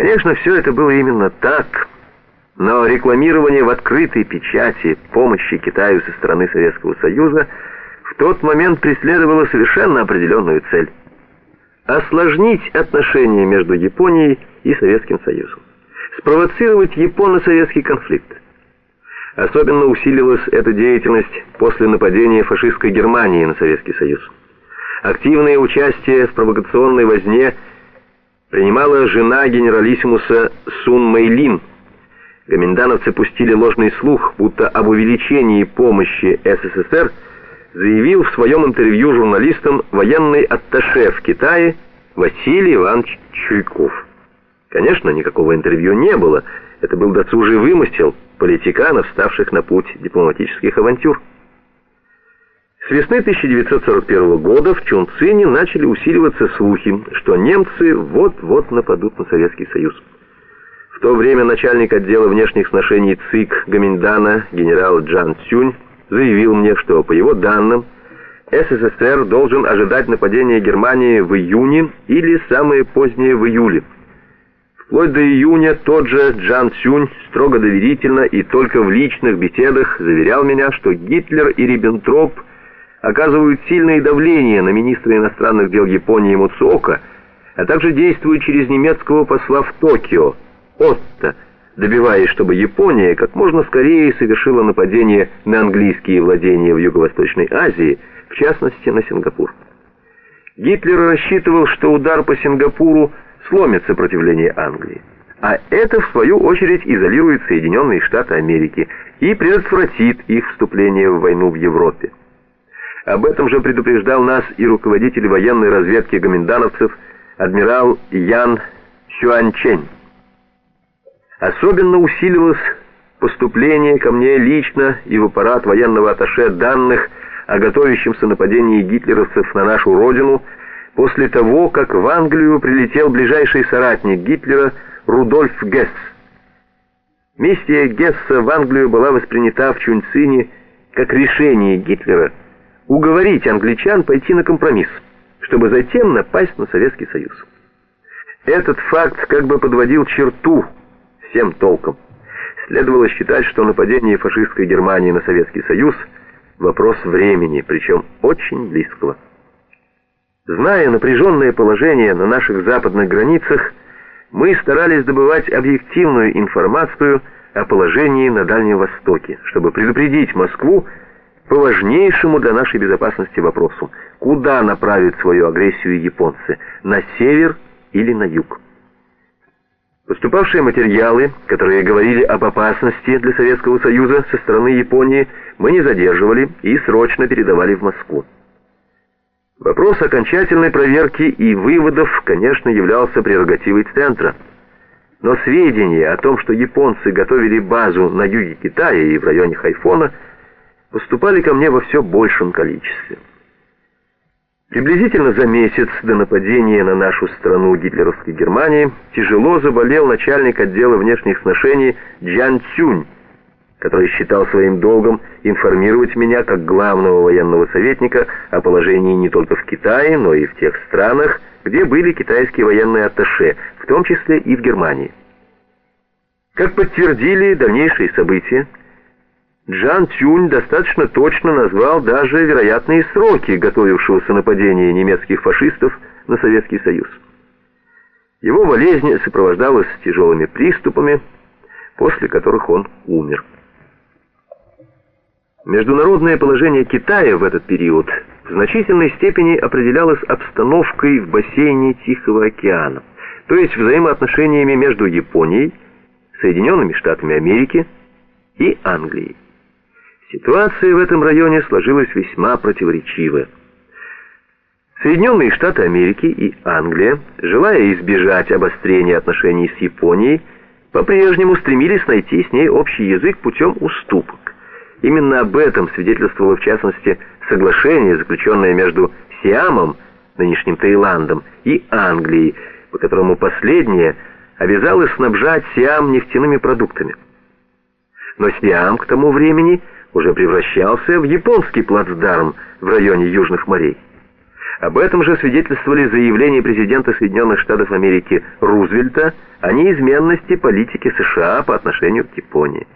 Конечно, все это было именно так, но рекламирование в открытой печати помощи Китаю со стороны Советского Союза в тот момент преследовало совершенно определенную цель – осложнить отношения между Японией и Советским Союзом, спровоцировать японо-советский конфликт. Особенно усилилась эта деятельность после нападения фашистской Германии на Советский Союз. Активное участие в провокационной возне принимала жена генералиссимуса Сун Мэйлин. Гоминдановцы пустили ложный слух, будто об увеличении помощи СССР заявил в своем интервью журналистам военный атташе в Китае Василий Иванович Чуйков. Конечно, никакого интервью не было, это был досужий вымысел политиканов, ставших на путь дипломатических авантюр. С весны 1941 года в Чунцине начали усиливаться слухи, что немцы вот-вот нападут на Советский Союз. В то время начальник отдела внешних сношений ЦИК Гаминдана генерал Джан Цюнь заявил мне, что по его данным СССР должен ожидать нападения Германии в июне или самое позднее в июле. Вплоть до июня тот же Джан Цюнь строго доверительно и только в личных беседах заверял меня, что Гитлер и Риббентроп оказывают сильное давление на министра иностранных дел Японии Муцуока, а также действуют через немецкого посла в Токио, Отто, добиваясь, чтобы Япония как можно скорее совершила нападение на английские владения в Юго-Восточной Азии, в частности на Сингапур. Гитлер рассчитывал, что удар по Сингапуру сломит сопротивление Англии. А это, в свою очередь, изолирует Соединенные Штаты Америки и предотвратит их вступление в войну в Европе. Об этом же предупреждал нас и руководитель военной разведки гоминдановцев адмирал Ян Сюанчень. Особенно усилилось поступление ко мне лично и в аппарат военного атташе данных о готовящемся нападении гитлеровцев на нашу родину после того, как в Англию прилетел ближайший соратник Гитлера Рудольф Гесс. Миссия Гесса в Англию была воспринята в Чунцине как решение Гитлера уговорить англичан пойти на компромисс, чтобы затем напасть на Советский Союз. Этот факт как бы подводил черту всем толком. Следовало считать, что нападение фашистской Германии на Советский Союз – вопрос времени, причем очень близкого. Зная напряженное положение на наших западных границах, мы старались добывать объективную информацию о положении на Дальнем Востоке, чтобы предупредить Москву по важнейшему для нашей безопасности вопросу, куда направить свою агрессию японцы, на север или на юг. Поступавшие материалы, которые говорили об опасности для Советского Союза со стороны Японии, мы не задерживали и срочно передавали в Москву. Вопрос окончательной проверки и выводов, конечно, являлся прерогативой Центра. Но сведения о том, что японцы готовили базу на юге Китая и в районе Хайфона, поступали ко мне во все большем количестве. Приблизительно за месяц до нападения на нашу страну гитлеровской Германии тяжело заболел начальник отдела внешних сношений Джан Цюнь, который считал своим долгом информировать меня как главного военного советника о положении не только в Китае, но и в тех странах, где были китайские военные атташе, в том числе и в Германии. Как подтвердили дальнейшие события, Джан Цюнь достаточно точно назвал даже вероятные сроки готовившегося нападения немецких фашистов на Советский Союз. Его болезнь сопровождалась тяжелыми приступами, после которых он умер. Международное положение Китая в этот период в значительной степени определялось обстановкой в бассейне Тихого океана, то есть взаимоотношениями между Японией, Соединенными Штатами Америки и Англией. Ситуация в этом районе сложилась весьма противоречивая. Соединенные Штаты Америки и Англия, желая избежать обострения отношений с Японией, по-прежнему стремились найти с ней общий язык путем уступок. Именно об этом свидетельствовало в частности соглашение, заключенное между Сиамом, нынешним Таиландом, и Англией, по которому последняя обязалась снабжать Сиам нефтяными продуктами. Но Сиам к тому времени уже превращался в японский плацдарм в районе Южных морей. Об этом же свидетельствовали заявления президента Соединенных Штатов Америки Рузвельта о неизменности политики США по отношению к Японии.